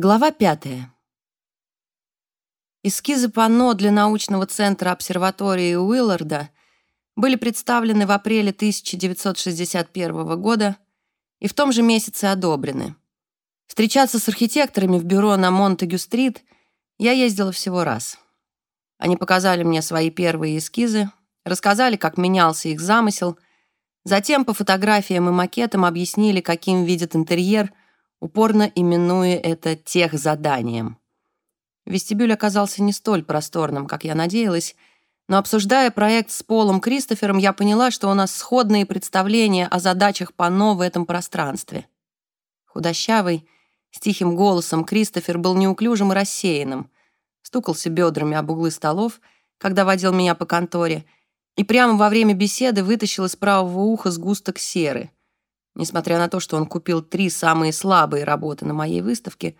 Глава пятая. Эскизы панно для научного центра обсерватории Уилларда были представлены в апреле 1961 года и в том же месяце одобрены. Встречаться с архитекторами в бюро на Монтегю-стрит я ездила всего раз. Они показали мне свои первые эскизы, рассказали, как менялся их замысел, затем по фотографиям и макетам объяснили, каким видят интерьер — упорно именуя это техзаданием. Вестибюль оказался не столь просторным, как я надеялась, но обсуждая проект с Полом Кристофером, я поняла, что у нас сходные представления о задачах панно в этом пространстве. Худощавый, с тихим голосом Кристофер был неуклюжим и рассеянным, стукался бедрами об углы столов, когда водил меня по конторе, и прямо во время беседы вытащил из правого уха сгусток серы — Несмотря на то, что он купил три самые слабые работы на моей выставке,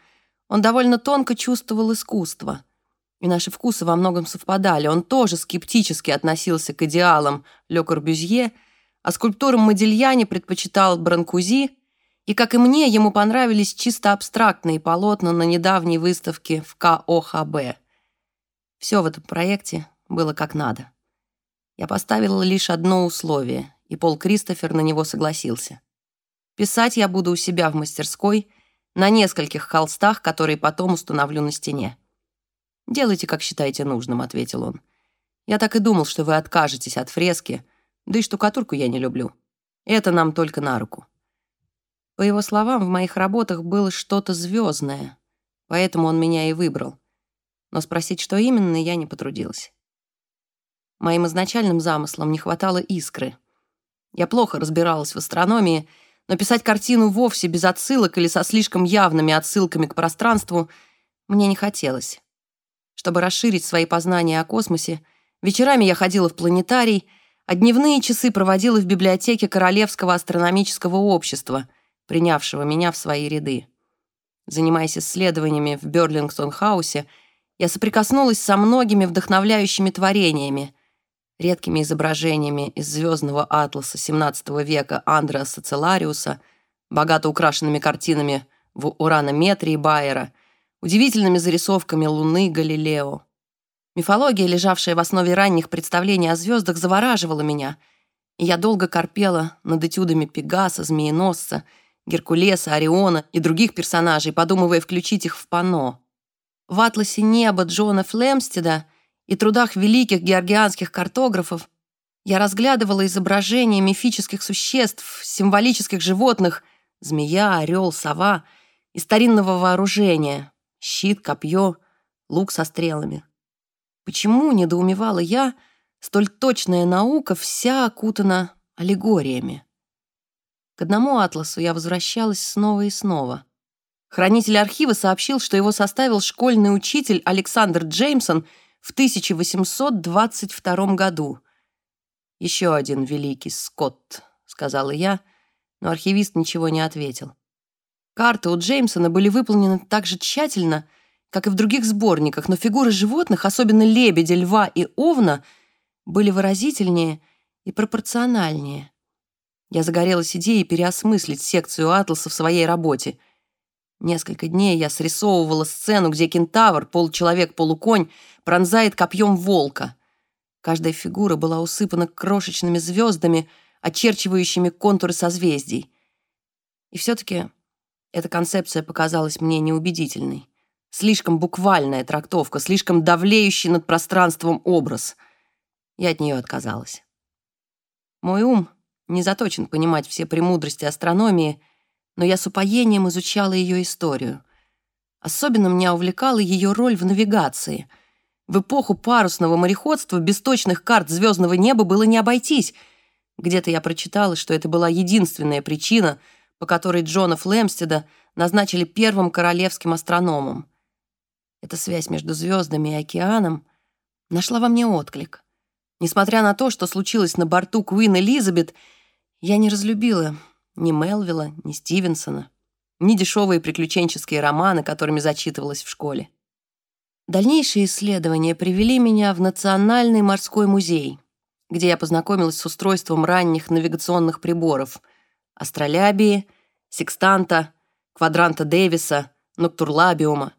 он довольно тонко чувствовал искусство. И наши вкусы во многом совпадали. Он тоже скептически относился к идеалам Ле Корбюзье, а скульптурам Модильяне предпочитал Бранкузи, и, как и мне, ему понравились чисто абстрактные полотна на недавней выставке в КОХБ. Все в этом проекте было как надо. Я поставила лишь одно условие, и Пол Кристофер на него согласился. Писать я буду у себя в мастерской на нескольких холстах, которые потом установлю на стене. «Делайте, как считаете нужным», — ответил он. «Я так и думал, что вы откажетесь от фрески, да и штукатурку я не люблю. Это нам только на руку». По его словам, в моих работах было что-то звездное, поэтому он меня и выбрал. Но спросить, что именно, я не потрудилась. Моим изначальным замыслам не хватало искры. Я плохо разбиралась в астрономии — но писать картину вовсе без отсылок или со слишком явными отсылками к пространству мне не хотелось. Чтобы расширить свои познания о космосе, вечерами я ходила в планетарий, а дневные часы проводила в библиотеке Королевского астрономического общества, принявшего меня в свои ряды. Занимаясь исследованиями в Берлингтон-хаусе, я соприкоснулась со многими вдохновляющими творениями, редкими изображениями из звездного атласа XVII века Андреаса Целариуса, богато украшенными картинами в уранометрии Байера, удивительными зарисовками Луны Галилео. Мифология, лежавшая в основе ранних представлений о звездах, завораживала меня, и я долго корпела над этюдами Пегаса, Змееносца, Геркулеса, Ориона и других персонажей, подумывая включить их в панно. В «Атласе неба» Джона Флемстеда — и трудах великих георгианских картографов я разглядывала изображения мифических существ, символических животных, змея, орел, сова и старинного вооружения, щит, копье, лук со стрелами. Почему, недоумевала я, столь точная наука вся окутана аллегориями? К одному атласу я возвращалась снова и снова. Хранитель архива сообщил, что его составил школьный учитель Александр Джеймсон — в 1822 году. «Еще один великий Скотт», — сказала я, но архивист ничего не ответил. Карты у Джеймсона были выполнены так же тщательно, как и в других сборниках, но фигуры животных, особенно лебедя, льва и овна, были выразительнее и пропорциональнее. Я загорелась идеей переосмыслить секцию атласа в своей работе. Несколько дней я срисовывала сцену, где кентавр, получеловек-полуконь, пронзает копьем волка. Каждая фигура была усыпана крошечными звездами, очерчивающими контуры созвездий. И все-таки эта концепция показалась мне неубедительной. Слишком буквальная трактовка, слишком давлеющий над пространством образ. Я от нее отказалась. Мой ум не заточен понимать все премудрости астрономии, но я с упоением изучала ее историю. Особенно меня увлекала ее роль в навигации. В эпоху парусного мореходства без точных карт звездного неба было не обойтись. Где-то я прочитала, что это была единственная причина, по которой Джона Флемстеда назначили первым королевским астрономом. Эта связь между звездами и океаном нашла во мне отклик. Несмотря на то, что случилось на борту Куин Элизабет, я не разлюбила ни Мелвилла, ни Стивенсона, ни дешевые приключенческие романы, которыми зачитывалась в школе. Дальнейшие исследования привели меня в Национальный морской музей, где я познакомилась с устройством ранних навигационных приборов — астролябии, секстанта, квадранта Дэвиса, ноктурлабиума.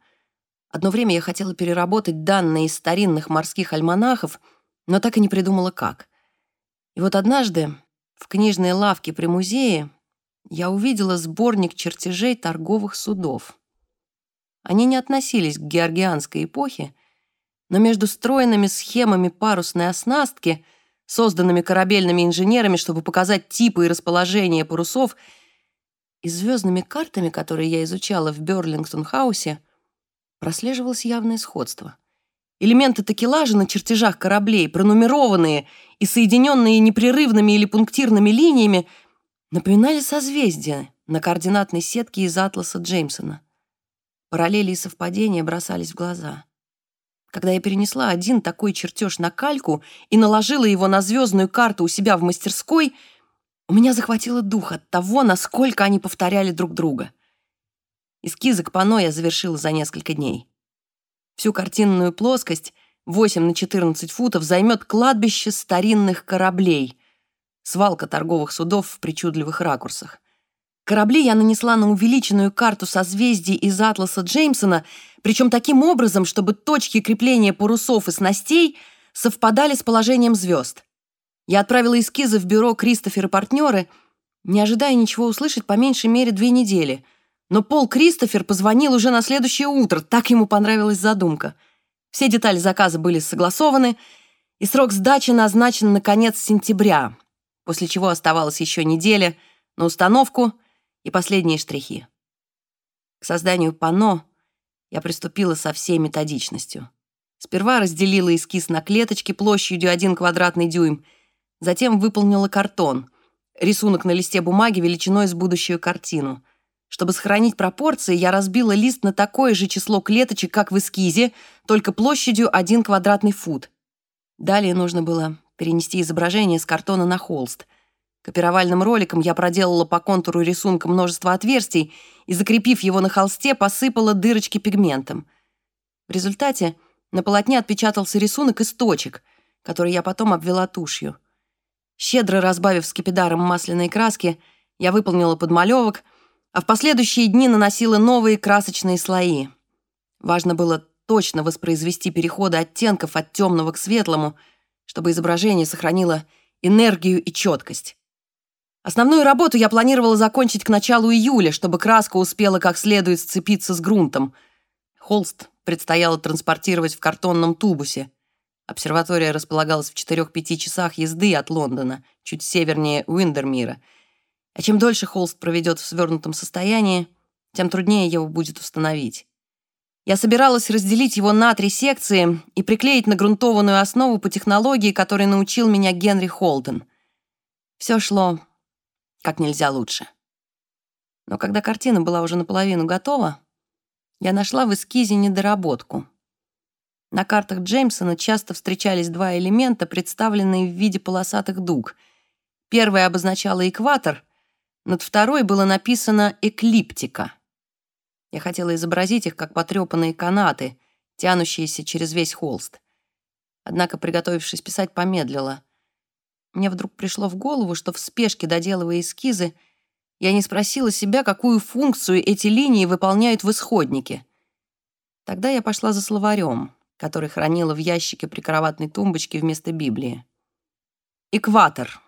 Одно время я хотела переработать данные из старинных морских альманахов, но так и не придумала как. И вот однажды в книжной лавке при музее я увидела сборник чертежей торговых судов. Они не относились к георгианской эпохе, но между стройными схемами парусной оснастки, созданными корабельными инженерами, чтобы показать типы и расположение парусов, и звездными картами, которые я изучала в Берлингтон-хаусе, прослеживалось явное сходство. Элементы такелажа на чертежах кораблей, пронумерованные и соединенные непрерывными или пунктирными линиями, напоминали созвездия на координатной сетке из атласа Джеймсона. Параллели и совпадения бросались в глаза. Когда я перенесла один такой чертеж на кальку и наложила его на звездную карту у себя в мастерской, у меня захватило дух от того, насколько они повторяли друг друга. Эскизы к панно я завершила за несколько дней. Всю картинную плоскость, 8 на 14 футов, займет кладбище старинных кораблей, свалка торговых судов в причудливых ракурсах. Корабли я нанесла на увеличенную карту созвездий из атласа Джеймсона, причем таким образом, чтобы точки крепления парусов и снастей совпадали с положением звезд. Я отправила эскизы в бюро «Кристофер и партнеры», не ожидая ничего услышать по меньшей мере две недели. Но Пол Кристофер позвонил уже на следующее утро, так ему понравилась задумка. Все детали заказа были согласованы, и срок сдачи назначен на конец сентября, после чего оставалась еще неделя на установку — и последние штрихи. К созданию панно я приступила со всей методичностью. Сперва разделила эскиз на клеточки площадью 1 квадратный дюйм, затем выполнила картон, рисунок на листе бумаги величиной с будущую картину. Чтобы сохранить пропорции, я разбила лист на такое же число клеточек, как в эскизе, только площадью 1 квадратный фут. Далее нужно было перенести изображение с картона на холст — Копировальным роликом я проделала по контуру рисунка множество отверстий и, закрепив его на холсте, посыпала дырочки пигментом. В результате на полотне отпечатался рисунок из точек, который я потом обвела тушью. Щедро разбавив скипидаром масляной краски, я выполнила подмалевок, а в последующие дни наносила новые красочные слои. Важно было точно воспроизвести переходы оттенков от темного к светлому, чтобы изображение сохранило энергию и четкость. Основную работу я планировала закончить к началу июля, чтобы краска успела как следует сцепиться с грунтом. Холст предстояло транспортировать в картонном тубусе. Обсерватория располагалась в 4-5 часах езды от Лондона, чуть севернее Уиндермира. А чем дольше холст проведет в свернутом состоянии, тем труднее его будет установить. Я собиралась разделить его на три секции и приклеить на грунтованную основу по технологии, которой научил меня Генри Холден. Все шло как нельзя лучше. Но когда картина была уже наполовину готова, я нашла в эскизе недоработку. На картах Джеймсона часто встречались два элемента, представленные в виде полосатых дуг. Первый обозначала экватор, над второй было написано «эклиптика». Я хотела изобразить их как потрепанные канаты, тянущиеся через весь холст. Однако, приготовившись писать, помедлила — мне вдруг пришло в голову, что в спешке доделывая эскизы, я не спросила себя, какую функцию эти линии выполняют в исходнике. Тогда я пошла за словарем, который хранила в ящике прикроватной тумбочки вместо Библии. Экватор.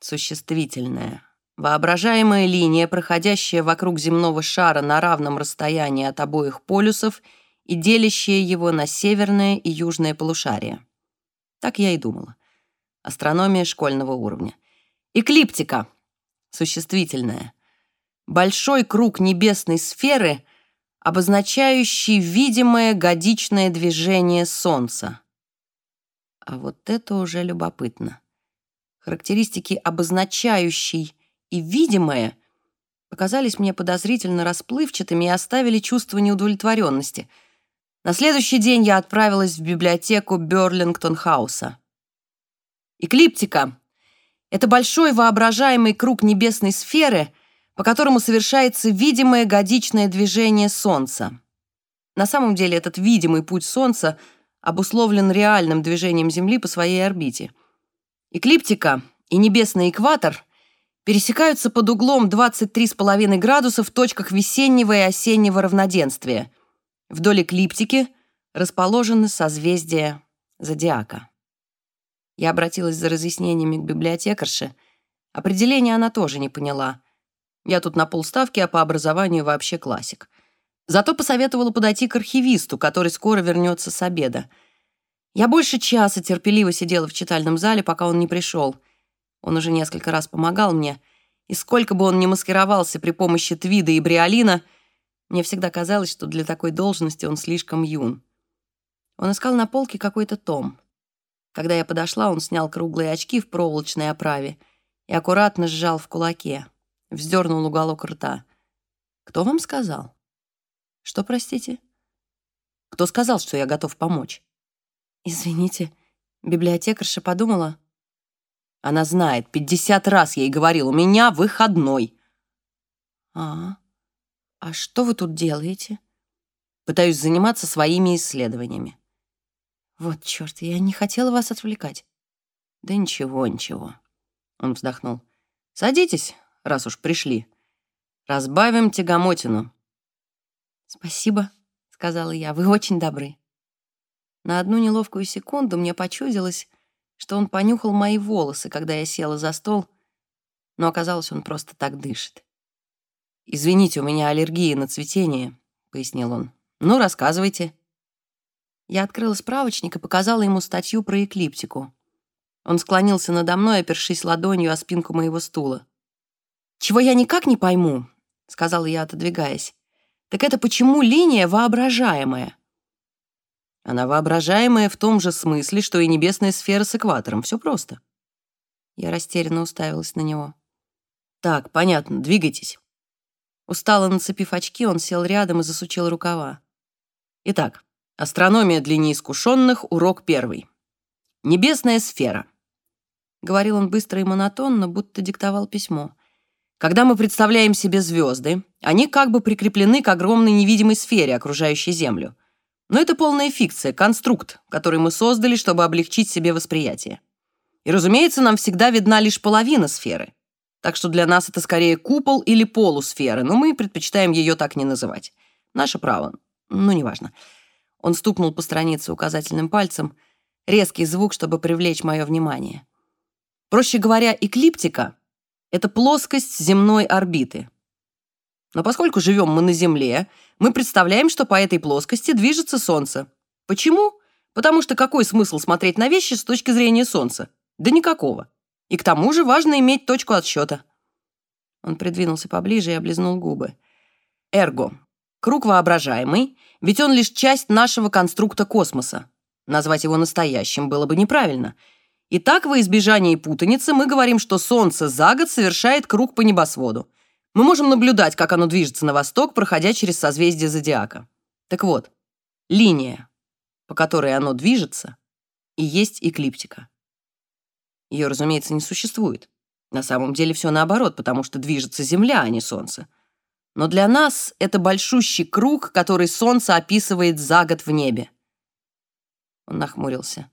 Существительное. Воображаемая линия, проходящая вокруг земного шара на равном расстоянии от обоих полюсов и делящая его на северное и южное полушарие. Так я и думала. Астрономия школьного уровня. Эклиптика. Существительное. Большой круг небесной сферы, обозначающий видимое годичное движение Солнца. А вот это уже любопытно. Характеристики «обозначающий» и «видимое» показались мне подозрительно расплывчатыми и оставили чувство неудовлетворенности. На следующий день я отправилась в библиотеку Берлингтон-хауса. Эклиптика — это большой воображаемый круг небесной сферы, по которому совершается видимое годичное движение Солнца. На самом деле этот видимый путь Солнца обусловлен реальным движением Земли по своей орбите. Эклиптика и небесный экватор пересекаются под углом 23,5 градуса в точках весеннего и осеннего равноденствия. Вдоль эклиптики расположены созвездия зодиака. Я обратилась за разъяснениями к библиотекарше. Определение она тоже не поняла. Я тут на полставки, а по образованию вообще классик. Зато посоветовала подойти к архивисту, который скоро вернется с обеда. Я больше часа терпеливо сидела в читальном зале, пока он не пришел. Он уже несколько раз помогал мне, и сколько бы он ни маскировался при помощи Твида и Бриолина, мне всегда казалось, что для такой должности он слишком юн. Он искал на полке какой-то том. Когда я подошла, он снял круглые очки в проволочной оправе и аккуратно сжал в кулаке, вздернул уголок рта. «Кто вам сказал?» Что, простите? Кто сказал, что я готов помочь? Извините, библиотекарша подумала. Она знает, пятьдесят раз ей говорил, у меня выходной. А, а что вы тут делаете? Пытаюсь заниматься своими исследованиями. Вот черт, я не хотела вас отвлекать. Да ничего, ничего. Он вздохнул. Садитесь, раз уж пришли. Разбавим тягомотину. «Спасибо», — сказала я, — «вы очень добры». На одну неловкую секунду мне почудилось, что он понюхал мои волосы, когда я села за стол, но оказалось, он просто так дышит. «Извините, у меня аллергия на цветение», — пояснил он. «Ну, рассказывайте». Я открыла справочник и показала ему статью про эклиптику. Он склонился надо мной, опершись ладонью о спинку моего стула. «Чего я никак не пойму», — сказала я, отодвигаясь, так это почему линия воображаемая? Она воображаемая в том же смысле, что и небесная сфера с экватором. Все просто. Я растерянно уставилась на него. Так, понятно, двигайтесь. Устало нацепив очки, он сел рядом и засучил рукава. Итак, астрономия для неискушенных, урок первый. Небесная сфера. Говорил он быстро и монотонно, будто диктовал письмо. Когда мы представляем себе звезды, они как бы прикреплены к огромной невидимой сфере, окружающей Землю. Но это полная фикция, конструкт, который мы создали, чтобы облегчить себе восприятие. И, разумеется, нам всегда видна лишь половина сферы. Так что для нас это скорее купол или полусферы, но мы предпочитаем ее так не называть. Наше право. Ну, неважно. Он стукнул по странице указательным пальцем. Резкий звук, чтобы привлечь мое внимание. Проще говоря, эклиптика это плоскость земной орбиты. Но поскольку живем мы на Земле, мы представляем, что по этой плоскости движется Солнце. Почему? Потому что какой смысл смотреть на вещи с точки зрения Солнца? Да никакого. И к тому же важно иметь точку отсчета. Он придвинулся поближе и облизнул губы. Эрго. Круг воображаемый, ведь он лишь часть нашего конструкта космоса. Назвать его настоящим было бы неправильно — Итак, во избежание путаницы мы говорим, что Солнце за год совершает круг по небосводу. Мы можем наблюдать, как оно движется на восток, проходя через созвездие зодиака. Так вот, линия, по которой оно движется, и есть эклиптика. Ее, разумеется, не существует. На самом деле все наоборот, потому что движется Земля, а не Солнце. Но для нас это большущий круг, который Солнце описывает за год в небе. Он нахмурился.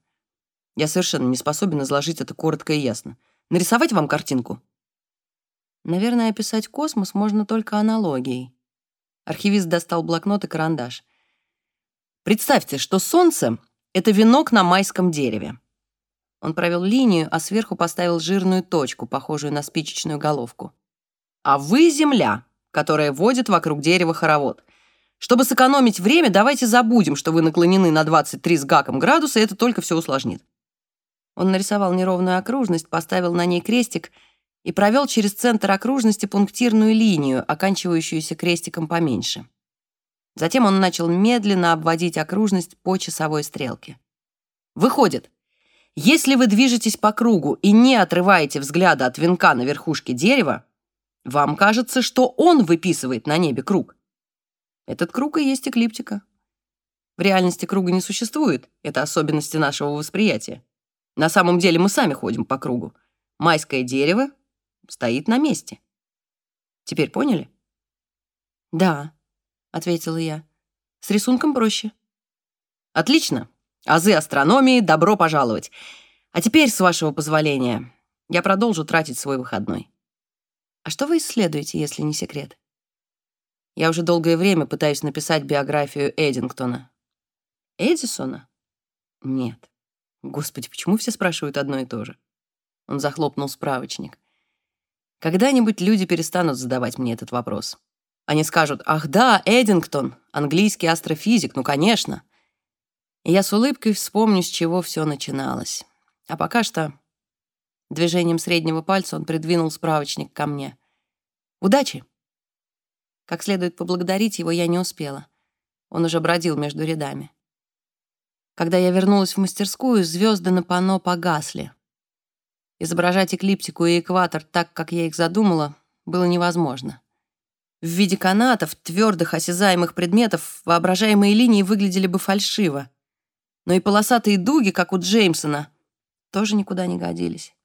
Я совершенно не способен изложить это коротко и ясно. Нарисовать вам картинку? Наверное, описать космос можно только аналогией. Архивист достал блокнот и карандаш. Представьте, что Солнце — это венок на майском дереве. Он провел линию, а сверху поставил жирную точку, похожую на спичечную головку. А вы — Земля, которая водит вокруг дерева хоровод. Чтобы сэкономить время, давайте забудем, что вы наклонены на 23 с гаком градуса, это только все усложнит. Он нарисовал неровную окружность, поставил на ней крестик и провел через центр окружности пунктирную линию, оканчивающуюся крестиком поменьше. Затем он начал медленно обводить окружность по часовой стрелке. Выходит, если вы движетесь по кругу и не отрываете взгляда от венка на верхушке дерева, вам кажется, что он выписывает на небе круг. Этот круг и есть эклиптика. В реальности круга не существует, это особенности нашего восприятия. На самом деле мы сами ходим по кругу. Майское дерево стоит на месте. Теперь поняли? Да, ответила я. С рисунком проще. Отлично. Азы астрономии, добро пожаловать. А теперь, с вашего позволения, я продолжу тратить свой выходной. А что вы исследуете, если не секрет? Я уже долгое время пытаюсь написать биографию Эдингтона. Эдисона? Нет. Господи, почему все спрашивают одно и то же? Он захлопнул справочник. Когда-нибудь люди перестанут задавать мне этот вопрос. Они скажут, ах да, Эдингтон, английский астрофизик, ну, конечно. И я с улыбкой вспомню, с чего все начиналось. А пока что движением среднего пальца он придвинул справочник ко мне. Удачи! Как следует поблагодарить его я не успела. Он уже бродил между рядами. Когда я вернулась в мастерскую, звезды на панно погасли. Изображать эклиптику и экватор так, как я их задумала, было невозможно. В виде канатов, твердых, осязаемых предметов, воображаемые линии выглядели бы фальшиво. Но и полосатые дуги, как у Джеймсона, тоже никуда не годились.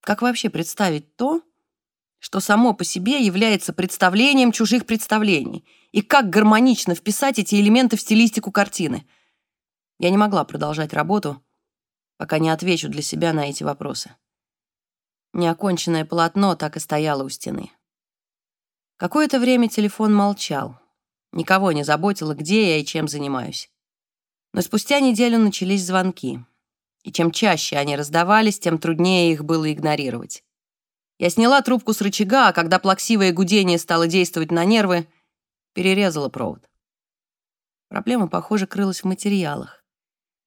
Как вообще представить то, что само по себе является представлением чужих представлений, и как гармонично вписать эти элементы в стилистику картины? Я не могла продолжать работу, пока не отвечу для себя на эти вопросы. Неоконченное полотно так и стояло у стены. Какое-то время телефон молчал. Никого не заботило, где я и чем занимаюсь. Но спустя неделю начались звонки. И чем чаще они раздавались, тем труднее их было игнорировать. Я сняла трубку с рычага, а когда плаксивое гудение стало действовать на нервы, перерезала провод. Проблема, похоже, крылась в материалах.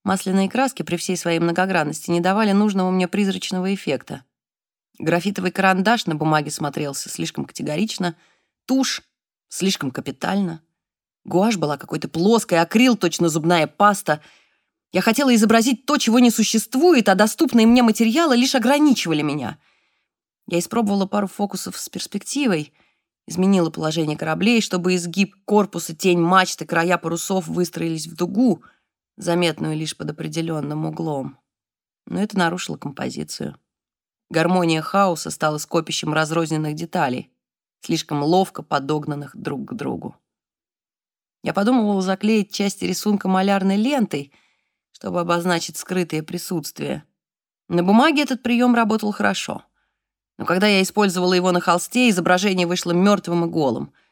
Масляные краски при всей своей многогранности не давали нужного мне призрачного эффекта. Графитовый карандаш на бумаге смотрелся слишком категорично, тушь слишком капитально. Гуашь была какой-то плоской, акрил точно зубная паста. Я хотела изобразить то, чего не существует, а доступные мне материалы лишь ограничивали меня. Я испробовала пару фокусов с перспективой, изменила положение кораблей, чтобы изгиб корпуса, тень мачты, края парусов выстроились в дугу — заметную лишь под определенным углом. Но это нарушило композицию. Гармония хаоса стала скопищем разрозненных деталей, слишком ловко подогнанных друг к другу. Я подумывала заклеить части рисунка малярной лентой, чтобы обозначить скрытое присутствие. На бумаге этот прием работал хорошо. Но когда я использовала его на холсте, изображение вышло мертвым и голым —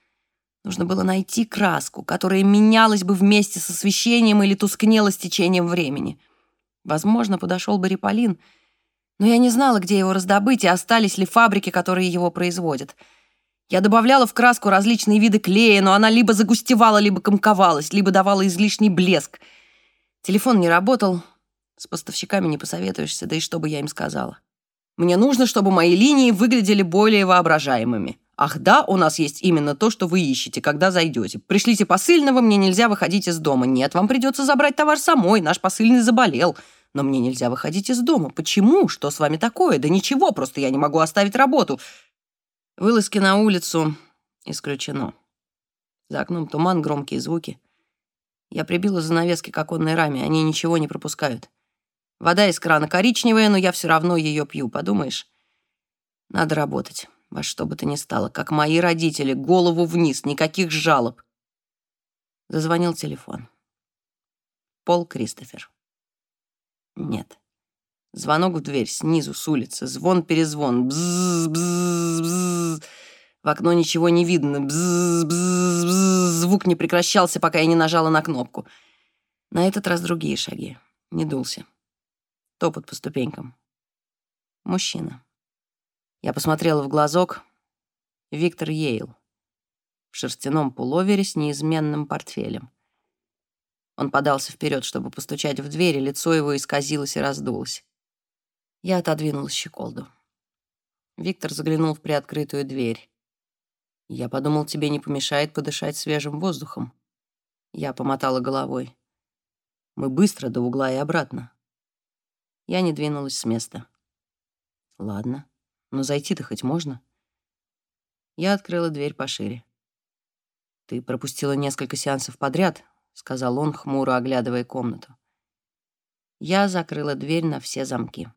Нужно было найти краску, которая менялась бы вместе с освещением или тускнела с течением времени. Возможно, подошел бы Риполин, но я не знала, где его раздобыть и остались ли фабрики, которые его производят. Я добавляла в краску различные виды клея, но она либо загустевала, либо комковалась, либо давала излишний блеск. Телефон не работал, с поставщиками не посоветуешься, да и что бы я им сказала. Мне нужно, чтобы мои линии выглядели более воображаемыми. Ах да, у нас есть именно то, что вы ищете, когда зайдете. Пришлите посыльного, мне нельзя выходить из дома. Нет, вам придется забрать товар самой, наш посыльный заболел. Но мне нельзя выходить из дома. Почему? Что с вами такое? Да ничего, просто я не могу оставить работу. Вылазки на улицу исключено. За окном туман, громкие звуки. Я прибила занавески к оконной раме, они ничего не пропускают. Вода из крана коричневая, но я все равно ее пью, подумаешь? Надо работать во что бы то ни стало, как мои родители, голову вниз, никаких жалоб. Зазвонил телефон. Пол Кристофер. Нет. Звонок в дверь снизу, с улицы. Звон-перезвон. Бзз-бзз-бзз. В окно ничего не видно. Бзз-бзз-бзз. Звук не прекращался, пока я не нажала на кнопку. На этот раз другие шаги. Не дулся. Топот по ступенькам. Мужчина. Я посмотрела в глазок. Виктор Йейл. В шерстяном пуловере с неизменным портфелем. Он подался вперед, чтобы постучать в дверь, и лицо его исказилось и раздулось. Я отодвинула щеколду. Виктор заглянул в приоткрытую дверь. «Я подумал, тебе не помешает подышать свежим воздухом». Я помотала головой. «Мы быстро до угла и обратно». Я не двинулась с места. «Ладно». Но зайти-то хоть можно. Я открыла дверь пошире. «Ты пропустила несколько сеансов подряд», — сказал он, хмуро оглядывая комнату. Я закрыла дверь на все замки.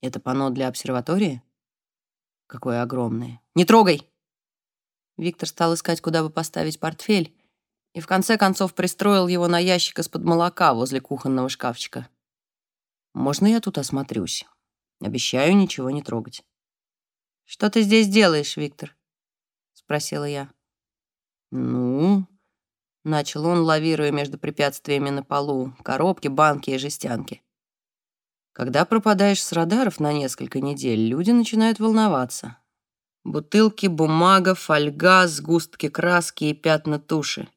«Это панно для обсерватории?» «Какое огромное!» «Не трогай!» Виктор стал искать, куда бы поставить портфель, и в конце концов пристроил его на ящик из-под молока возле кухонного шкафчика. «Можно я тут осмотрюсь?» Обещаю ничего не трогать. «Что ты здесь делаешь, Виктор?» — спросила я. «Ну...» — начал он, лавируя между препятствиями на полу, коробки, банки и жестянки. «Когда пропадаешь с радаров на несколько недель, люди начинают волноваться. Бутылки, бумага, фольга, сгустки краски и пятна туши.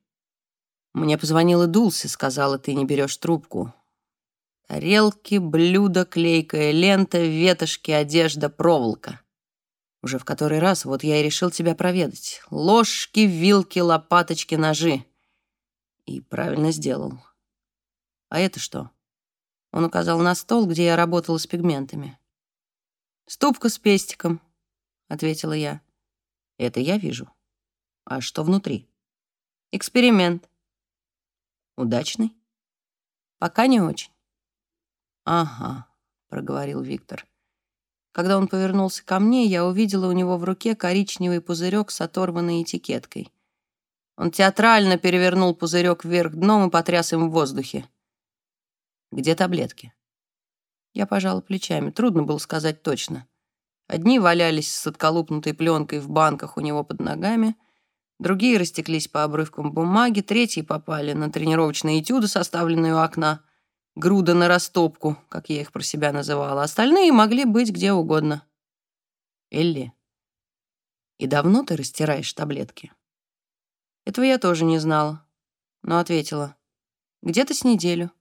Мне позвонила Дулси, сказала, ты не берешь трубку. Тарелки, блюда, клейкая лента, ветошки, одежда, проволока. Уже в который раз вот я и решил тебя проведать. Ложки, вилки, лопаточки, ножи. И правильно сделал. А это что? Он указал на стол, где я работала с пигментами. Ступка с пестиком, ответила я. Это я вижу. А что внутри? Эксперимент. Удачный? Пока не очень. Ага, проговорил Виктор. Когда он повернулся ко мне, я увидела у него в руке коричневый пузырек с оторванной этикеткой. Он театрально перевернул пузырек вверх дном и потряс им в воздухе. «Где таблетки?» Я пожала плечами. Трудно было сказать точно. Одни валялись с отколупнутой пленкой в банках у него под ногами, другие растеклись по обрывкам бумаги, третьи попали на тренировочные этюды, составленные у окна, груда на растопку, как я их про себя называла. Остальные могли быть где угодно. Элли, и давно ты растираешь таблетки? Этого я тоже не знала, но ответила. Где-то с неделю.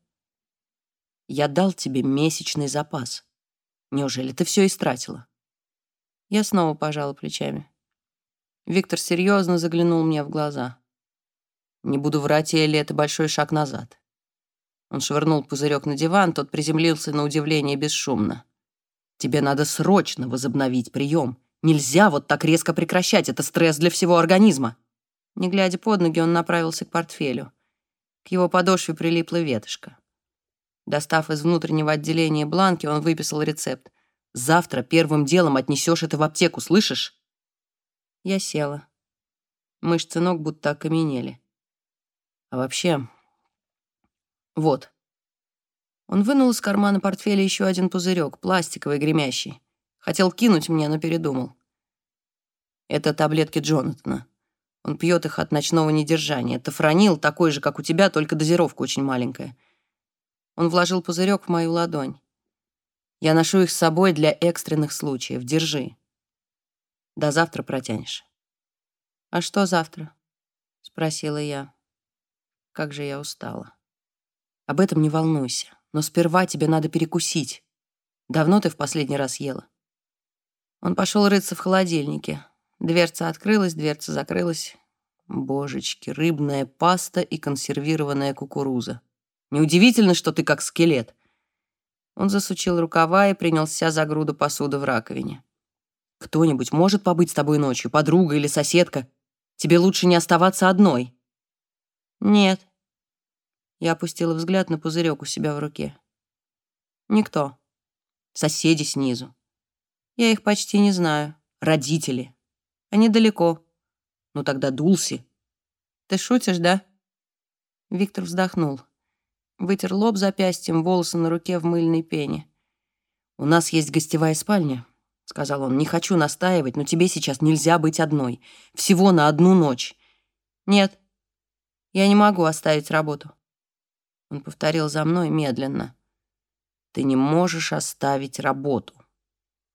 Я дал тебе месячный запас. Неужели ты все истратила? Я снова пожала плечами. Виктор серьезно заглянул мне в глаза. «Не буду врать, Элли, это большой шаг назад». Он швырнул пузырек на диван, тот приземлился на удивление бесшумно. «Тебе надо срочно возобновить прием. Нельзя вот так резко прекращать, это стресс для всего организма». Не глядя под ноги, он направился к портфелю. К его подошве прилипла ветошка. Достав из внутреннего отделения бланки, он выписал рецепт. Завтра первым делом отнесешь это в аптеку, слышишь?» Я села. Мышцы ног будто окаменели. «А вообще... Вот». Он вынул из кармана портфеля еще один пузырек, пластиковый, гремящий. Хотел кинуть мне, но передумал. Это таблетки Джонатана. Он пьет их от ночного недержания. Это фронил такой же, как у тебя, только дозировка очень маленькая. Он вложил пузырек в мою ладонь. Я ношу их с собой для экстренных случаев. Держи. До завтра протянешь. «А что завтра?» — спросила я. Как же я устала. Об этом не волнуйся. Но сперва тебе надо перекусить. Давно ты в последний раз ела? Он пошел рыться в холодильнике. Дверца открылась, дверца закрылась. Божечки, рыбная паста и консервированная кукуруза. Неудивительно, что ты как скелет. Он засучил рукава и принялся за груду посуды в раковине. «Кто-нибудь может побыть с тобой ночью, подруга или соседка? Тебе лучше не оставаться одной». «Нет». Я опустила взгляд на пузырек у себя в руке. «Никто. Соседи снизу. Я их почти не знаю. Родители. Они далеко. Ну тогда Дулси. Ты шутишь, да?» Виктор вздохнул. Вытер лоб запястьем, волосы на руке в мыльной пене. «У нас есть гостевая спальня», — сказал он. «Не хочу настаивать, но тебе сейчас нельзя быть одной. Всего на одну ночь». «Нет, я не могу оставить работу». Он повторил за мной медленно. «Ты не можешь оставить работу».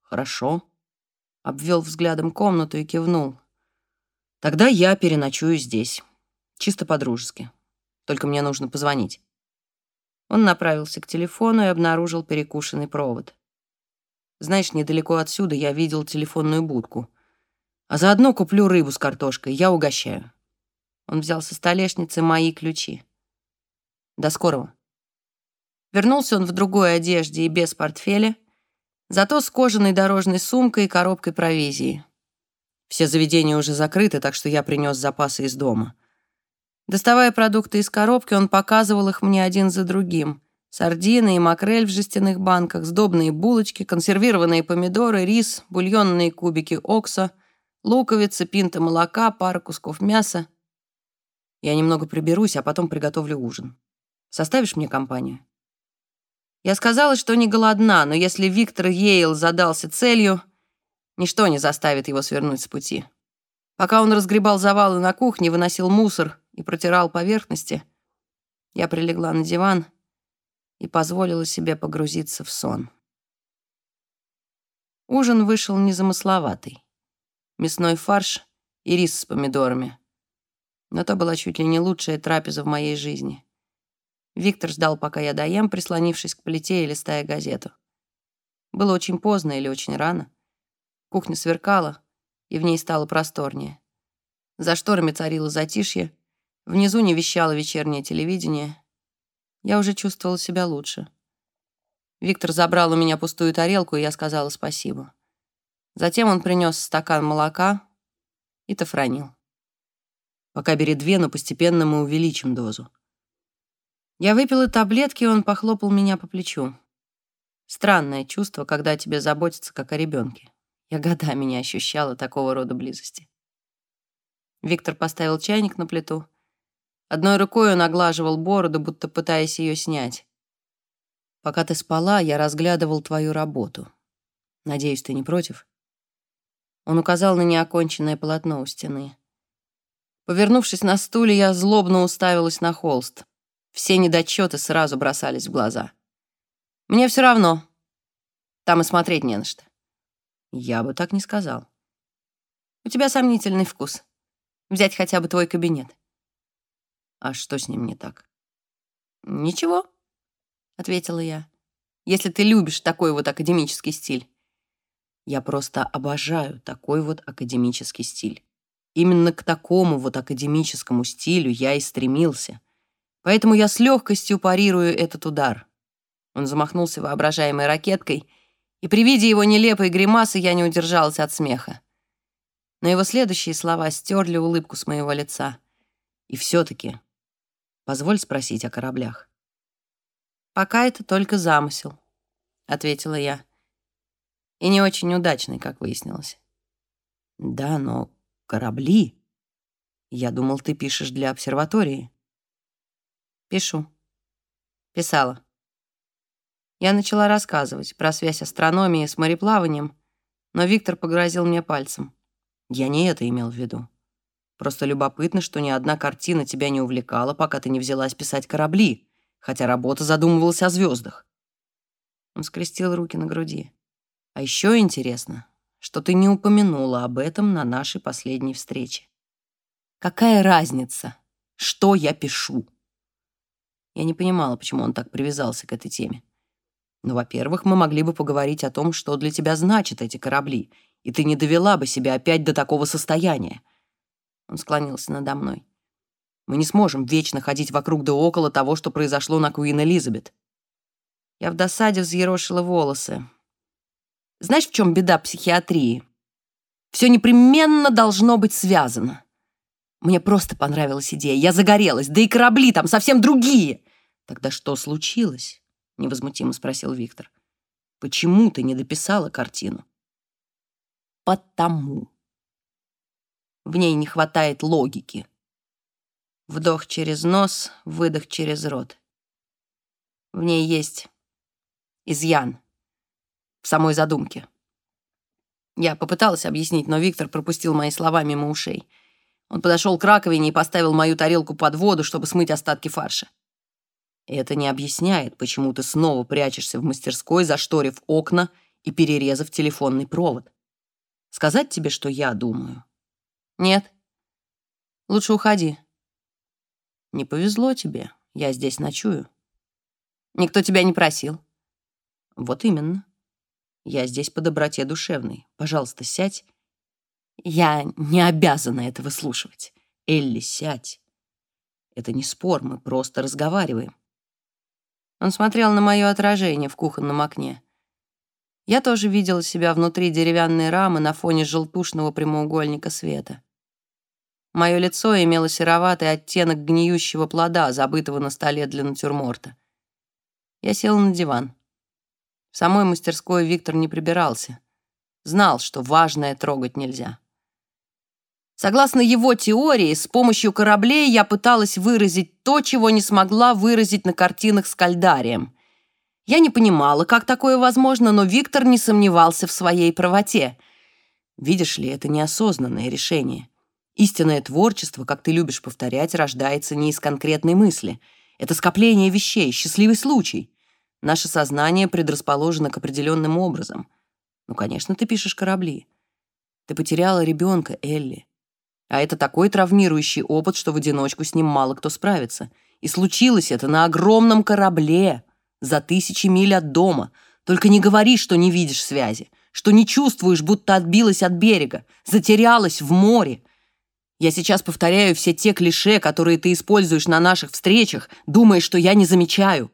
«Хорошо». Обвел взглядом комнату и кивнул. «Тогда я переночую здесь. Чисто по-дружески. Только мне нужно позвонить». Он направился к телефону и обнаружил перекушенный провод. «Знаешь, недалеко отсюда я видел телефонную будку. А заодно куплю рыбу с картошкой, я угощаю». Он взял со столешницы мои ключи. «До скорого». Вернулся он в другой одежде и без портфеля, зато с кожаной дорожной сумкой и коробкой провизии. Все заведения уже закрыты, так что я принес запасы из дома. Доставая продукты из коробки, он показывал их мне один за другим. Сардины и макрель в жестяных банках, сдобные булочки, консервированные помидоры, рис, бульонные кубики окса, луковицы, пинта молока, пара кусков мяса. Я немного приберусь, а потом приготовлю ужин. Составишь мне компанию? Я сказала, что не голодна, но если Виктор Йейл задался целью, Ничто не заставит его свернуть с пути. Пока он разгребал завалы на кухне, выносил мусор и протирал поверхности, я прилегла на диван и позволила себе погрузиться в сон. Ужин вышел незамысловатый. Мясной фарш и рис с помидорами. Но то была чуть ли не лучшая трапеза в моей жизни. Виктор ждал, пока я доем, прислонившись к плите и листая газету. Было очень поздно или очень рано. Кухня сверкала, и в ней стало просторнее. За шторами царило затишье, внизу не вещало вечернее телевидение. Я уже чувствовала себя лучше. Виктор забрал у меня пустую тарелку, и я сказала спасибо. Затем он принес стакан молока и тофронил. Пока бери две, но постепенно мы увеличим дозу. Я выпила таблетки, и он похлопал меня по плечу. Странное чувство, когда тебе заботятся как о ребенке. Я годами не ощущала такого рода близости. Виктор поставил чайник на плиту. Одной рукой он оглаживал бороду, будто пытаясь ее снять. «Пока ты спала, я разглядывал твою работу. Надеюсь, ты не против?» Он указал на неоконченное полотно у стены. Повернувшись на стуле, я злобно уставилась на холст. Все недочеты сразу бросались в глаза. «Мне все равно. Там и смотреть не на что». Я бы так не сказал. У тебя сомнительный вкус. Взять хотя бы твой кабинет. А что с ним не так? Ничего, ответила я. Если ты любишь такой вот академический стиль. Я просто обожаю такой вот академический стиль. Именно к такому вот академическому стилю я и стремился. Поэтому я с легкостью парирую этот удар. Он замахнулся воображаемой ракеткой — и при виде его нелепой гримасы я не удержалась от смеха. Но его следующие слова стерли улыбку с моего лица. И все-таки, позволь спросить о кораблях. «Пока это только замысел», — ответила я. «И не очень удачный, как выяснилось». «Да, но корабли...» «Я думал, ты пишешь для обсерватории». «Пишу. Писала. Я начала рассказывать про связь астрономии с мореплаванием, но Виктор погрозил мне пальцем. Я не это имел в виду. Просто любопытно, что ни одна картина тебя не увлекала, пока ты не взялась писать корабли, хотя работа задумывалась о звездах. Он скрестил руки на груди. А еще интересно, что ты не упомянула об этом на нашей последней встрече. Какая разница, что я пишу? Я не понимала, почему он так привязался к этой теме. Ну, во-первых, мы могли бы поговорить о том, что для тебя значат эти корабли, и ты не довела бы себя опять до такого состояния. Он склонился надо мной. Мы не сможем вечно ходить вокруг да около того, что произошло на Куин Элизабет. Я в досаде взъерошила волосы. Знаешь, в чем беда психиатрии? Все непременно должно быть связано. Мне просто понравилась идея. Я загорелась. Да и корабли там совсем другие. Тогда что случилось? — невозмутимо спросил Виктор. «Почему ты не дописала картину?» «Потому. В ней не хватает логики. Вдох через нос, выдох через рот. В ней есть изъян в самой задумке». Я попыталась объяснить, но Виктор пропустил мои слова мимо ушей. Он подошел к раковине и поставил мою тарелку под воду, чтобы смыть остатки фарша. Это не объясняет, почему ты снова прячешься в мастерской, зашторив окна и перерезав телефонный провод. Сказать тебе, что я думаю? Нет. Лучше уходи. Не повезло тебе, я здесь ночую. Никто тебя не просил. Вот именно. Я здесь по доброте душевной. Пожалуйста, сядь. Я не обязана это выслушивать. Элли, сядь. Это не спор, мы просто разговариваем. Он смотрел на мое отражение в кухонном окне. Я тоже видела себя внутри деревянной рамы на фоне желтушного прямоугольника света. Мое лицо имело сероватый оттенок гниющего плода, забытого на столе для натюрморта. Я села на диван. В самой мастерской Виктор не прибирался. Знал, что важное трогать нельзя. Согласно его теории, с помощью кораблей я пыталась выразить то, чего не смогла выразить на картинах с кальдарием. Я не понимала, как такое возможно, но Виктор не сомневался в своей правоте. Видишь ли, это неосознанное решение. Истинное творчество, как ты любишь повторять, рождается не из конкретной мысли. Это скопление вещей, счастливый случай. Наше сознание предрасположено к определенным образом. Ну, конечно, ты пишешь корабли. Ты потеряла ребенка, Элли. А это такой травмирующий опыт, что в одиночку с ним мало кто справится. И случилось это на огромном корабле, за тысячи миль от дома. Только не говори, что не видишь связи, что не чувствуешь, будто отбилась от берега, затерялась в море. Я сейчас повторяю все те клише, которые ты используешь на наших встречах, думая, что я не замечаю.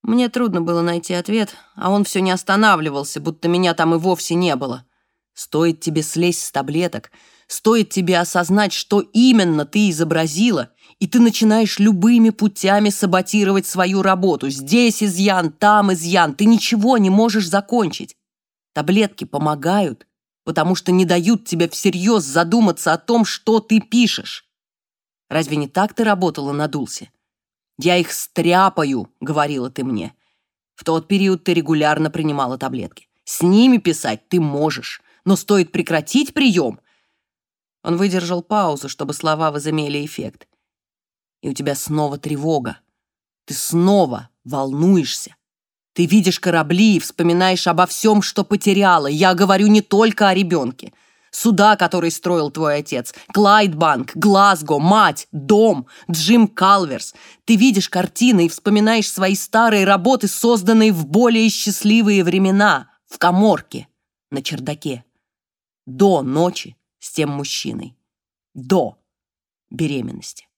Мне трудно было найти ответ, а он все не останавливался, будто меня там и вовсе не было. Стоит тебе слезть с таблеток, стоит тебе осознать, что именно ты изобразила, и ты начинаешь любыми путями саботировать свою работу. Здесь изъян, там изъян, ты ничего не можешь закончить. Таблетки помогают, потому что не дают тебе всерьез задуматься о том, что ты пишешь. Разве не так ты работала на Дулсе? Я их стряпаю, говорила ты мне. В тот период ты регулярно принимала таблетки. С ними писать ты можешь, но стоит прекратить прием. Он выдержал паузу, чтобы слова возымели эффект. И у тебя снова тревога. Ты снова волнуешься. Ты видишь корабли и вспоминаешь обо всем, что потеряла. Я говорю не только о ребенке. Суда, который строил твой отец, Клайдбанк, Глазго, мать, дом, Джим Калверс. Ты видишь картины и вспоминаешь свои старые работы, созданные в более счастливые времена, в коморке, на чердаке. До ночи с тем мужчиной. До беременности.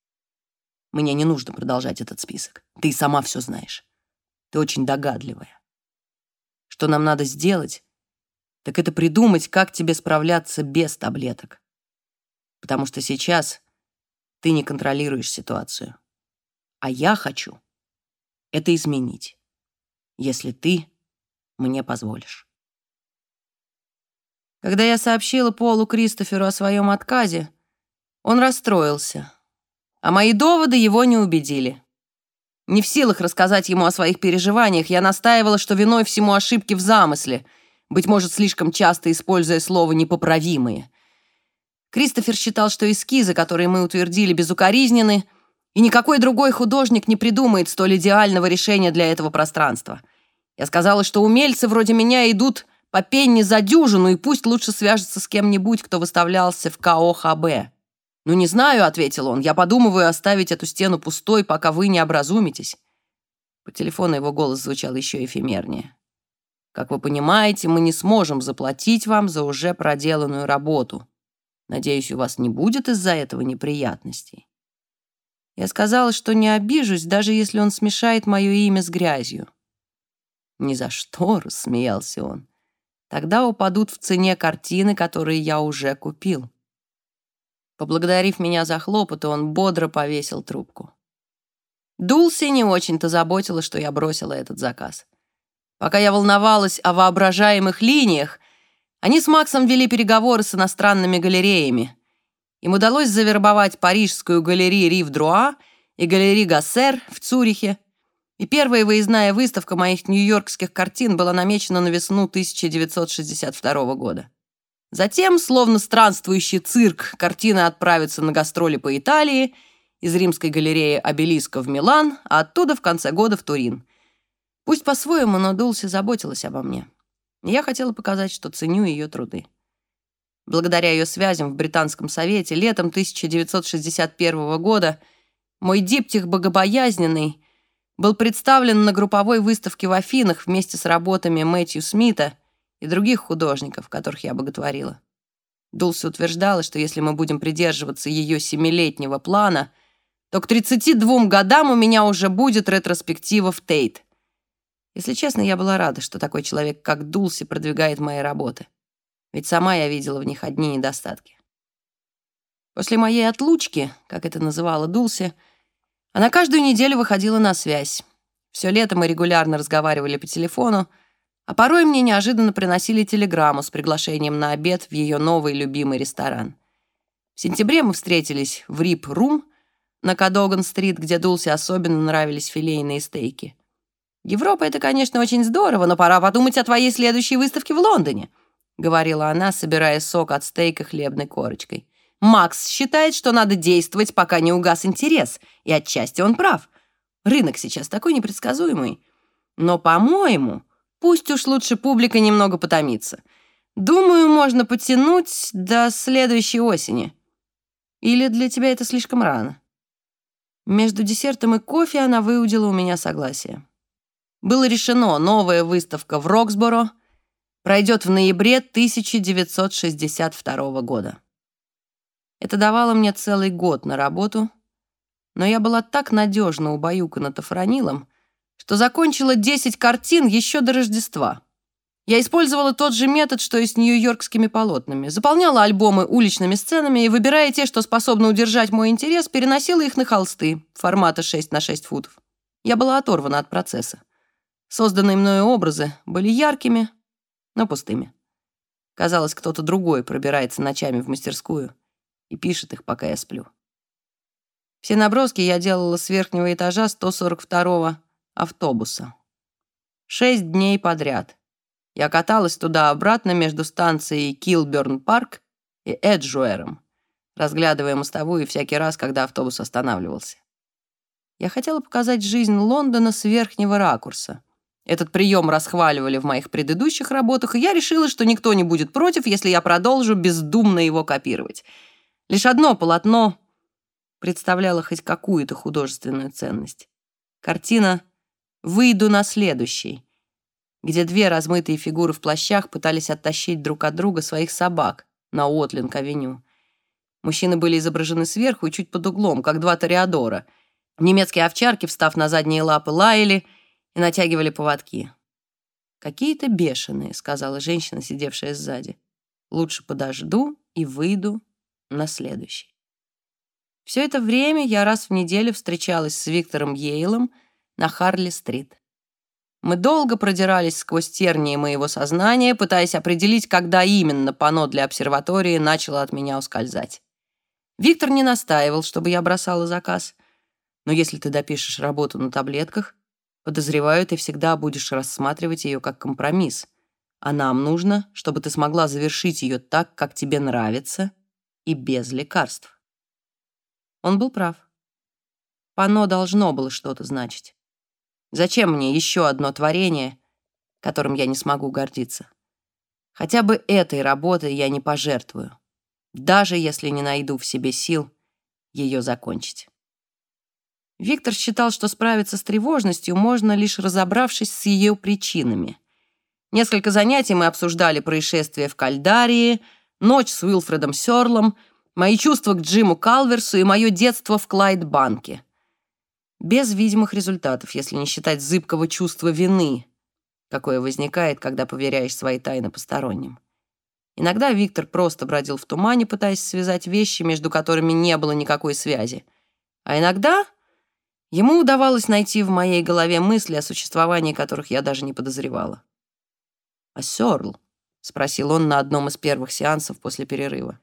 Мне не нужно продолжать этот список. Ты сама все знаешь. Ты очень догадливая. Что нам надо сделать, так это придумать, как тебе справляться без таблеток. Потому что сейчас ты не контролируешь ситуацию. А я хочу это изменить, если ты мне позволишь. Когда я сообщила Полу Кристоферу о своем отказе, он расстроился, а мои доводы его не убедили. Не в силах рассказать ему о своих переживаниях, я настаивала, что виной всему ошибки в замысле, быть может, слишком часто используя слово «непоправимые». Кристофер считал, что эскизы, которые мы утвердили, безукоризнены, и никакой другой художник не придумает столь идеального решения для этого пространства. Я сказала, что умельцы вроде меня идут по пенни за дюжину, и пусть лучше свяжется с кем-нибудь, кто выставлялся в КОХБ. «Ну, не знаю», — ответил он. «Я подумываю оставить эту стену пустой, пока вы не образумитесь». По телефону его голос звучал еще эфемернее. «Как вы понимаете, мы не сможем заплатить вам за уже проделанную работу. Надеюсь, у вас не будет из-за этого неприятностей». Я сказала, что не обижусь, даже если он смешает мое имя с грязью. «Ни за что», — рассмеялся он. «Тогда упадут в цене картины, которые я уже купил». Поблагодарив меня за хлопоты, он бодро повесил трубку. Дулси не очень-то заботила, что я бросила этот заказ. Пока я волновалась о воображаемых линиях, они с Максом вели переговоры с иностранными галереями. Им удалось завербовать парижскую галерею Рив Друа и галерею Гассер в Цюрихе, и первая выездная выставка моих нью-йоркских картин была намечена на весну 1962 года. Затем, словно странствующий цирк, картина отправится на гастроли по Италии, из римской галереи обелиска в Милан, а оттуда в конце года в Турин. Пусть по-своему, но Дулси заботилась обо мне. Я хотела показать, что ценю ее труды. Благодаря ее связям в Британском совете летом 1961 года мой диптих «Богобоязненный» был представлен на групповой выставке в Афинах вместе с работами Мэтью Смита — и других художников, которых я боготворила. Дулси утверждала, что если мы будем придерживаться ее семилетнего плана, то к 32 годам у меня уже будет ретроспектива в Тейт. Если честно, я была рада, что такой человек, как Дулси, продвигает мои работы. Ведь сама я видела в них одни недостатки. После моей отлучки, как это называла Дулси, она каждую неделю выходила на связь. Все лето мы регулярно разговаривали по телефону, а порой мне неожиданно приносили телеграмму с приглашением на обед в ее новый любимый ресторан. В сентябре мы встретились в Рип Рум на Кадоган-стрит, где Дулсе особенно нравились филейные стейки. Европа — это, конечно, очень здорово, но пора подумать о твоей следующей выставке в Лондоне. говорила она, собирая сок от стейка хлебной корочкой. «Макс считает, что надо действовать, пока не угас интерес, и отчасти он прав. Рынок сейчас такой непредсказуемый. Но, по-моему, пусть уж лучше публика немного потомится. Думаю, можно потянуть до следующей осени. Или для тебя это слишком рано?» Между десертом и кофе она выудила у меня согласие. Было решено, новая выставка в Роксборо пройдет в ноябре 1962 года. Это давало мне целый год на работу, но я была так надежно убаюкана тафронилом, что закончила 10 картин еще до Рождества. Я использовала тот же метод, что и с нью-йоркскими полотнами. Заполняла альбомы уличными сценами и, выбирая те, что способны удержать мой интерес, переносила их на холсты формата 6 на 6 футов. Я была оторвана от процесса. Созданные мною образы были яркими, но пустыми. Казалось, кто-то другой пробирается ночами в мастерскую и пишет их, пока я сплю. Все наброски я делала с верхнего этажа 142-го автобуса. Шесть дней подряд. Я каталась туда-обратно между станцией Килберн-парк и Эджуэром, разглядывая мостовую всякий раз, когда автобус останавливался. Я хотела показать жизнь Лондона с верхнего ракурса — этот прием расхваливали в моих предыдущих работах, и я решила, что никто не будет против, если я продолжу бездумно его копировать. Лишь одно полотно представляло хоть какую-то художественную ценность. Картина «Выйду на следующий», где две размытые фигуры в плащах пытались оттащить друг от друга своих собак на Уотлинг-авеню. Мужчины были изображены сверху и чуть под углом, как два тореадора. Немецкие овчарки, встав на задние лапы, лаяли — и натягивали поводки. «Какие-то бешеные», — сказала женщина, сидевшая сзади. «Лучше подожду и выйду на следующий». Все это время я раз в неделю встречалась с Виктором Йейлом на Харли-стрит. Мы долго продирались сквозь тернии моего сознания, пытаясь определить, когда именно панно для обсерватории начало от меня ускользать. Виктор не настаивал, чтобы я бросала заказ. Но если ты допишешь работу на таблетках, Подозреваю, ты всегда будешь рассматривать ее как компромисс. А нам нужно, чтобы ты смогла завершить ее так, как тебе нравится, и без лекарств. Он был прав. Пано должно было что-то значить. Зачем мне еще одно творение, которым я не смогу гордиться? Хотя бы этой работой я не пожертвую, даже если не найду в себе сил ее закончить. Виктор считал, что справиться с тревожностью можно, лишь разобравшись с ее причинами. Несколько занятий мы обсуждали происшествия в Кальдарии, ночь с Уилфредом Сёрлом, мои чувства к Джиму Калверсу и мое детство в Клайд-банке. Без видимых результатов, если не считать зыбкого чувства вины, какое возникает, когда поверяешь свои тайны посторонним. Иногда Виктор просто бродил в тумане, пытаясь связать вещи, между которыми не было никакой связи. А иногда Ему удавалось найти в моей голове мысли, о существовании которых я даже не подозревала. «А Сёрл?» — спросил он на одном из первых сеансов после перерыва.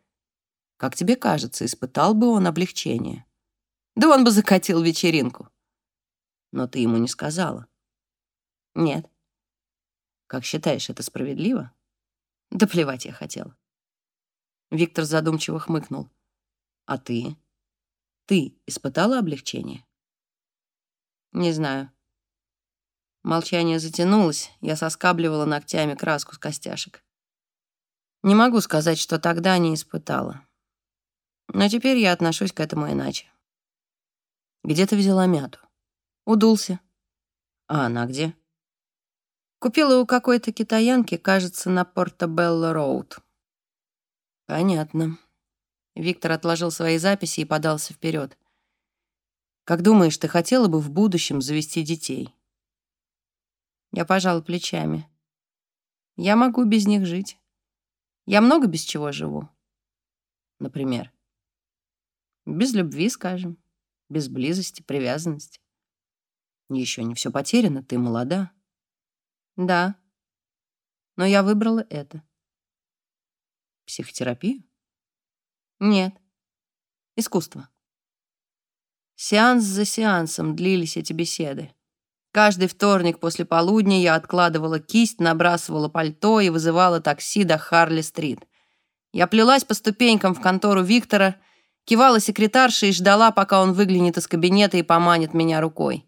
«Как тебе кажется, испытал бы он облегчение?» «Да он бы закатил вечеринку». «Но ты ему не сказала?» «Нет». «Как считаешь, это справедливо?» «Да плевать я хотела». Виктор задумчиво хмыкнул. «А ты? Ты испытала облегчение?» Не знаю. Молчание затянулось, я соскабливала ногтями краску с костяшек. Не могу сказать, что тогда не испытала. Но теперь я отношусь к этому иначе. Где ты взяла мяту? Удулся. А она где? Купила у какой-то китаянки, кажется, на Портобелло-Роуд. Понятно. Виктор отложил свои записи и подался вперед. Как думаешь, ты хотела бы в будущем завести детей? Я пожала плечами. Я могу без них жить. Я много без чего живу. Например, без любви, скажем, без близости, привязанности. Еще не все потеряно, ты молода. Да, но я выбрала это. Психотерапию? Нет, искусство. Сеанс за сеансом длились эти беседы. Каждый вторник после полудня я откладывала кисть, набрасывала пальто и вызывала такси до Харли-стрит. Я плелась по ступенькам в контору Виктора, кивала секретарше и ждала, пока он выглянет из кабинета и поманит меня рукой.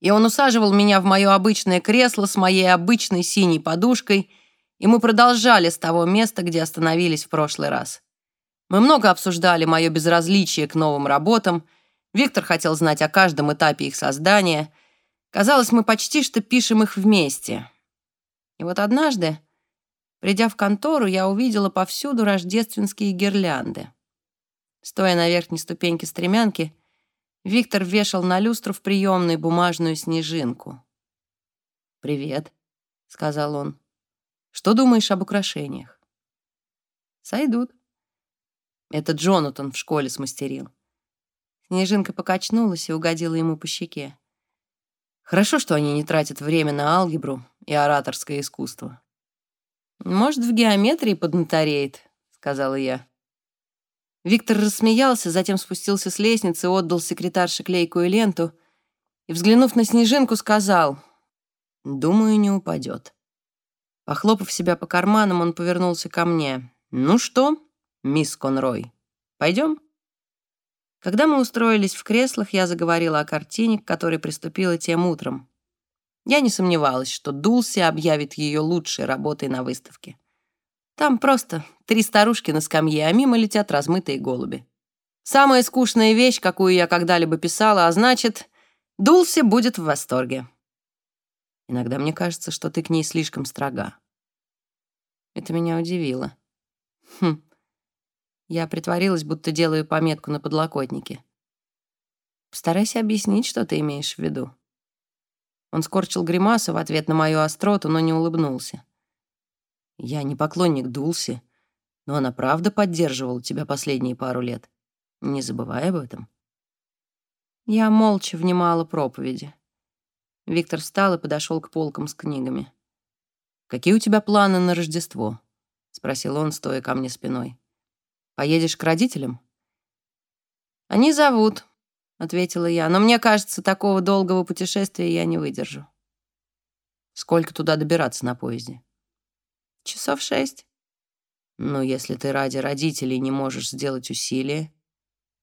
И он усаживал меня в мое обычное кресло с моей обычной синей подушкой, и мы продолжали с того места, где остановились в прошлый раз. Мы много обсуждали мое безразличие к новым работам. Виктор хотел знать о каждом этапе их создания — Казалось, мы почти что пишем их вместе. И вот однажды, придя в контору, я увидела повсюду рождественские гирлянды. Стоя на верхней ступеньке стремянки, Виктор вешал на люстру в приемной бумажную снежинку. «Привет», — сказал он. «Что думаешь об украшениях?» «Сойдут». Это Джонатан в школе смастерил. Снежинка покачнулась и угодила ему по щеке. Хорошо, что они не тратят время на алгебру и ораторское искусство. «Может, в геометрии поднатореет», — сказала я. Виктор рассмеялся, затем спустился с лестницы, отдал секретарше клейкую ленту и, взглянув на снежинку, сказал, «Думаю, не упадет». Похлопав себя по карманам, он повернулся ко мне. «Ну что, мисс Конрой, пойдем?» Когда мы устроились в креслах, я заговорила о картине, к которой приступила тем утром. Я не сомневалась, что Дулси объявит ее лучшей работой на выставке. Там просто три старушки на скамье, а мимо летят размытые голуби. Самая скучная вещь, какую я когда-либо писала, а значит, Дулси будет в восторге. Иногда мне кажется, что ты к ней слишком строга. Это меня удивило. Хм, я притворилась, будто делаю пометку на подлокотнике. Постарайся объяснить, что ты имеешь в виду. Он скорчил гримасу в ответ на мою остроту, но не улыбнулся. Я не поклонник Дулси, но она правда поддерживала тебя последние пару лет. Не забывай об этом. Я молча внимала проповеди. Виктор встал и подошел к полкам с книгами. «Какие у тебя планы на Рождество?» — спросил он, стоя ко мне спиной. Поедешь к родителям?» «Они зовут», — ответила я, «но мне кажется, такого долгого путешествия я не выдержу». «Сколько туда добираться на поезде?» «Часов шесть». «Ну, если ты ради родителей не можешь сделать усилия,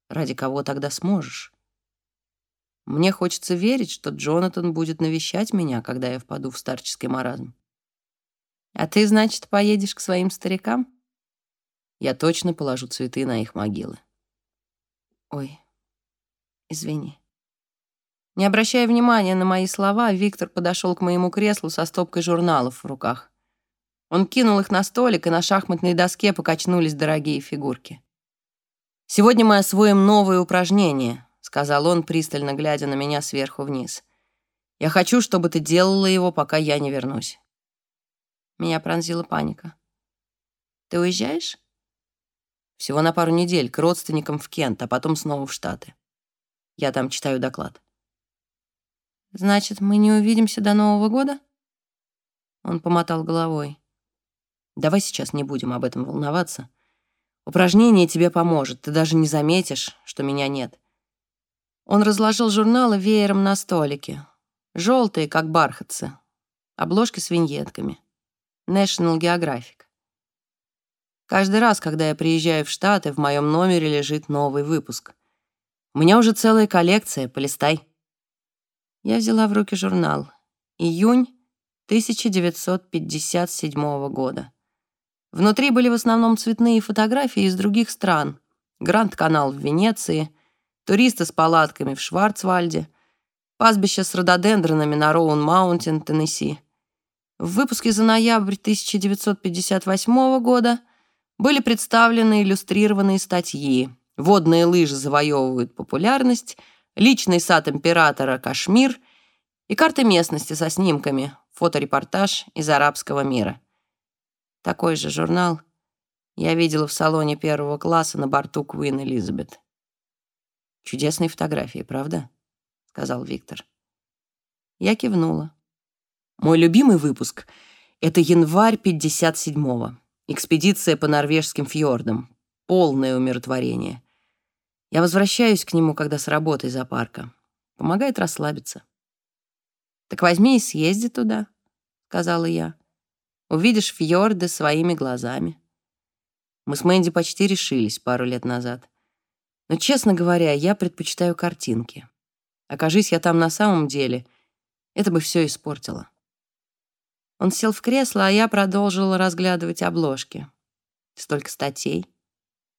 ради кого тогда сможешь?» Мне хочется верить, что Джонатан будет навещать меня, когда я впаду в старческий маразм. А ты, значит, поедешь к своим старикам? Я точно положу цветы на их могилы. Ой, извини. Не обращая внимания на мои слова, Виктор подошел к моему креслу со стопкой журналов в руках. Он кинул их на столик, и на шахматной доске покачнулись дорогие фигурки. «Сегодня мы освоим новое упражнение», — сказал он, пристально глядя на меня сверху вниз. «Я хочу, чтобы ты делала его, пока я не вернусь». Меня пронзила паника. «Ты уезжаешь?» Всего на пару недель, к родственникам в Кент, а потом снова в Штаты. Я там читаю доклад. «Значит, мы не увидимся до Нового года?» Он помотал головой. «Давай сейчас не будем об этом волноваться. Упражнение тебе поможет, ты даже не заметишь, что меня нет». Он разложил журналы веером на столике. Желтые, как бархатцы. Обложки с виньетками. National Geographic. Каждый раз, когда я приезжаю в Штаты, в моем номере лежит новый выпуск. У меня уже целая коллекция, полистай. Я взяла в руки журнал. Июнь 1957 года. Внутри были в основном цветные фотографии из других стран. Гранд-канал в Венеции, туристы с палатками в Шварцвальде, пастбище с рододендронами на Роун-Маунтин, Теннесси. В выпуске за ноябрь 1958 года были представлены иллюстрированные статьи «Водные лыжи завоевывают популярность», «Личный сад императора Кашмир» и карты местности со снимками, фоторепортаж из арабского мира. Такой же журнал я видела в салоне первого класса на борту Куин Элизабет. «Чудесные фотографии, правда?» — сказал Виктор. Я кивнула. Мой любимый выпуск — это январь 57-го. Экспедиция по норвежским фьордам. Полное умиротворение. Я возвращаюсь к нему, когда с работы за парка. Помогает расслабиться. «Так возьми и съезди туда», — сказала я. «Увидишь фьорды своими глазами». Мы с Мэнди почти решились пару лет назад. Но, честно говоря, я предпочитаю картинки. Окажись я там на самом деле, это бы все испортило. Он сел в кресло, а я продолжила разглядывать обложки. Столько статей,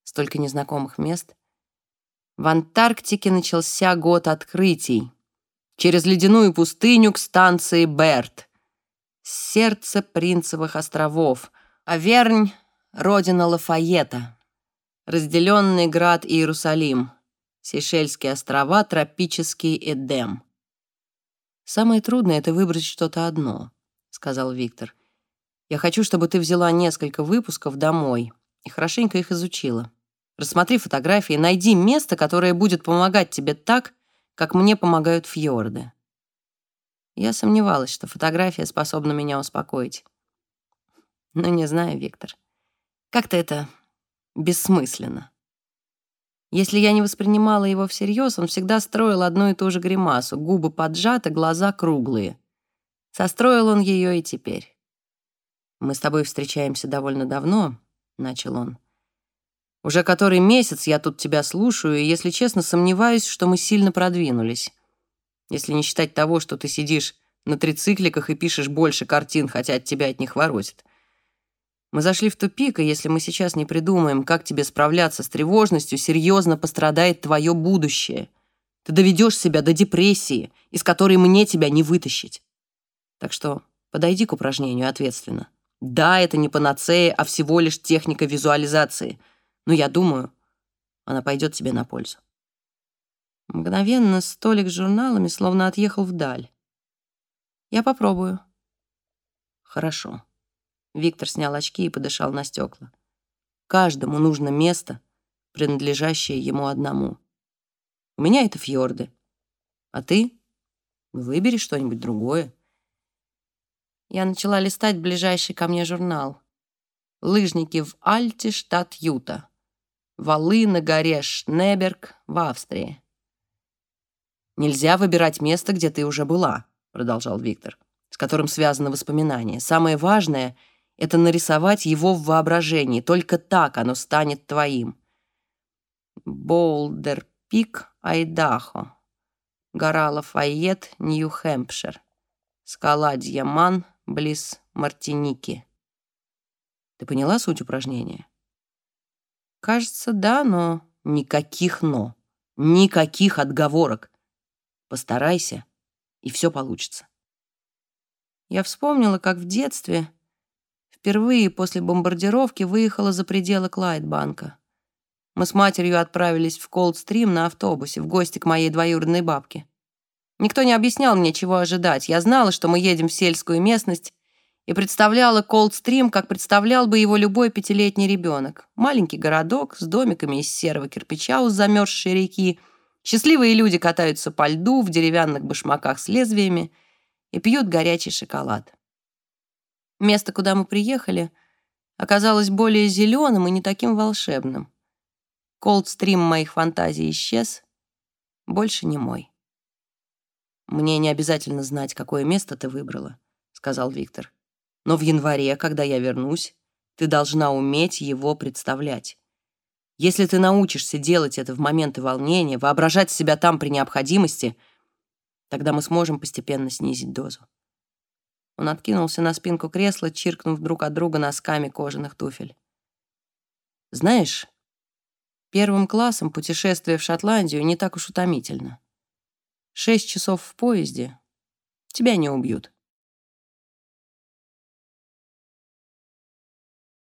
столько незнакомых мест. В Антарктике начался год открытий. Через ледяную пустыню к станции Берт. Сердце Принцевых островов. Авернь — родина Лафайета. Разделенный град Иерусалим. Сейшельские острова, тропический Эдем. «Самое трудное — это выбрать что-то одно», — сказал Виктор. «Я хочу, чтобы ты взяла несколько выпусков домой и хорошенько их изучила. Рассмотри фотографии, найди место, которое будет помогать тебе так, как мне помогают фьорды». Я сомневалась, что фотография способна меня успокоить. Но не знаю, Виктор. Как-то это бессмысленно. Если я не воспринимала его всерьез, он всегда строил одну и ту же гримасу, губы поджаты, глаза круглые. Состроил он ее и теперь. «Мы с тобой встречаемся довольно давно», — начал он. «Уже который месяц я тут тебя слушаю, и, если честно, сомневаюсь, что мы сильно продвинулись. Если не считать того, что ты сидишь на трицикликах и пишешь больше картин, хотя от тебя от них воротит. Мы зашли в тупик, и если мы сейчас не придумаем, как тебе справляться с тревожностью, серьезно пострадает твое будущее. Ты доведешь себя до депрессии, из которой мне тебя не вытащить. Так что подойди к упражнению ответственно. Да, это не панацея, а всего лишь техника визуализации. Но я думаю, она пойдет тебе на пользу. Мгновенно столик с журналами словно отъехал вдаль. Я попробую. Хорошо. Виктор снял очки и подышал на стекла. Каждому нужно место, принадлежащее ему одному. У меня это фьорды. А ты? Выбери что-нибудь другое. Я начала листать ближайший ко мне журнал. Лыжники в Альте, штат Юта. Валы на горе Шнеберг в Австрии. «Нельзя выбирать место, где ты уже была», — продолжал Виктор, с которым связано воспоминание. «Самое важное — это нарисовать его в воображении. Только так оно станет твоим. Болдер-Пик, Айдахо. Гора Лафайет, Нью-Хэмпшир. Скала Дьяман, близ Мартиники. Ты поняла суть упражнения? Кажется, да, но никаких «но». Никаких отговорок. Постарайся, и все получится. Я вспомнила, как в детстве впервые после бомбардировки выехала за пределы Клайдбанка. Мы с матерью отправились в Колдстрим на автобусе в гости к моей двоюродной бабке. Никто не объяснял мне, чего ожидать. Я знала, что мы едем в сельскую местность, и представляла Колдстрим, как представлял бы его любой пятилетний ребенок. Маленький городок с домиками из серого кирпича у замерзшей реки. Счастливые люди катаются по льду в деревянных башмаках с лезвиями и пьют горячий шоколад. Место, куда мы приехали, оказалось более зеленым и не таким волшебным. Колдстрим моих фантазий исчез, больше не мой. «Мне не обязательно знать, какое место ты выбрала», — сказал Виктор. «Но в январе, когда я вернусь, ты должна уметь его представлять. Если ты научишься делать это в моменты волнения, воображать себя там при необходимости, тогда мы сможем постепенно снизить дозу. Он откинулся на спинку кресла, чиркнув друг от друга носками кожаных туфель. «Знаешь, первым классом путешествие в Шотландию не так уж утомительно. Шесть часов в поезде. Тебя не убьют.